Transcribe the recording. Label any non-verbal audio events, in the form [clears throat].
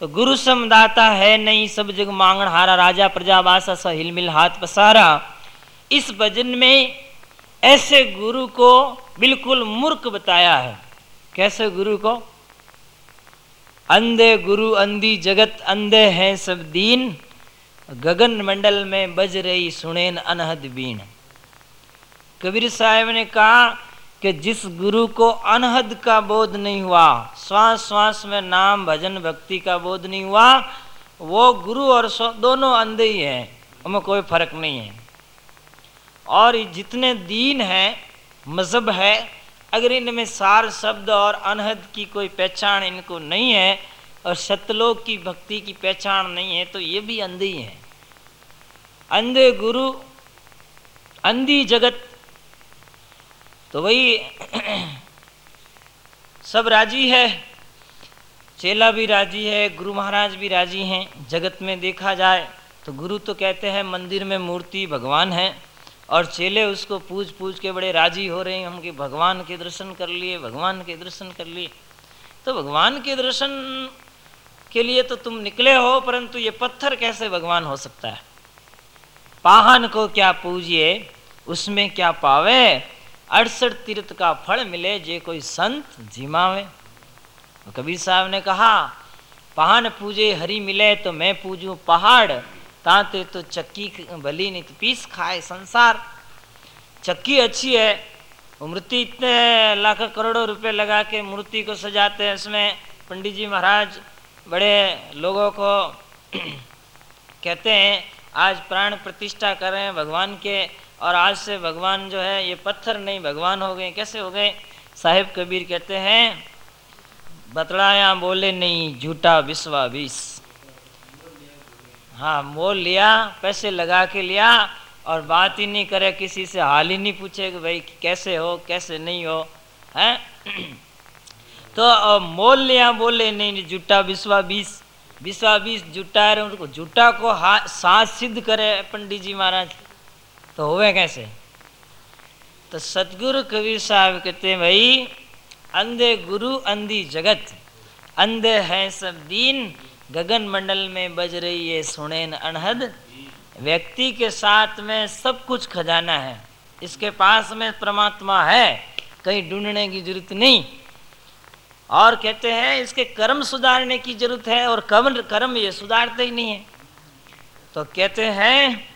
तो गुरु समदाता है नहीं, सब जग मांगण हारा, राजा प्रजावासा हिलमिल हाथ पसारा। इस भजन में ऐसे गुरु को बिल्कुल मूर्ख बताया है। कैसे गुरु को? अंधे गुरु, अंधी जगत, अंधे हैं सब दीन। गगन मंडल में बज रही सुनेन अनहद बीण। कबीर साहब ने कहा कि जिस गुरु को अनहद का बोध नहीं हुआ, श्वास श्वास में नाम भजन भक्ति का बोध नहीं हुआ, वो गुरु और दोनों अंधे ही हैं, उनमें कोई फ़र्क नहीं है। और जितने दीन हैं, मज़हब है, अगर इनमें सार शब्द और अनहद की कोई पहचान इनको नहीं है, और सतलोक की भक्ति की पहचान नहीं है तो ये भी अंधे ही हैं। अंधे गुरु, अंधी जगत तो वही सब राज़ी है, चेला भी राज़ी है, गुरु महाराज भी राज़ी हैं। जगत में देखा जाए तो गुरु तो कहते हैं, मंदिर में मूर्ति भगवान है और चेले उसको पूछ पूछ के बड़े राज़ी हो रहे हैं। हम कि भगवान के दर्शन कर लिए, भगवान के दर्शन कर लिए। तो भगवान के दर्शन के लिए तो तुम निकले हो, परंतु ये पत्थर कैसे भगवान हो सकता है? पाहन को क्या पूजिए, उसमें क्या पावे? अड़सठ तीर्थ का फल मिले, जे कोई संत जिमावे। तो कबीर साहब ने कहा पहान पूजे हरी मिले तो मैं पूजू पहाड़, ताते तो चक्की भली नहीं तो पीस खाए संसार। चक्की अच्छी है, मूर्ति इतने लाख करोड़ों रुपए लगा के मूर्ति को सजाते हैं इसमें। पंडित जी महाराज बड़े लोगों को [clears throat] कहते हैं, आज प्राण प्रतिष्ठा कर भगवान के और आज से भगवान जो है, ये पत्थर नहीं, भगवान हो गए। कैसे हो गए? साहिब कबीर कहते हैं, बतलाया, बोले, नहीं, झूठा विश्वाविश हाँ मोल लिया, पैसे लगा के लिया और बात ही नहीं करे, किसी से हाल ही नहीं पूछे कि भाई कैसे हो, कैसे नहीं हो, हैं? [clears throat] तो मोल लिया, बोले, नहीं जुटा विश्वा बीस विश्वा बीस जुटा रहे उनको जुटा को साथ सिद्ध करे, पंडित जी महाराज। तो हुए कैसे? तो सतगुरु कबीर साहब कहते हैं, भाई, अंधे गुरु, अंधी जगत, अंधे हैं सब दीन, गगन मंडल में बज रही है सुनेन अनहद, व्यक्ति के साथ में सब कुछ खजाना है, इसके पास में परमात्मा है, कहीं ढूँढने की ज़रूरत नहीं। और कहते हैं, इसके कर्म सुधारने की ज़रूरत है और कर्म कर्म ये सुधारते ही नहीं है। तो कहते हैं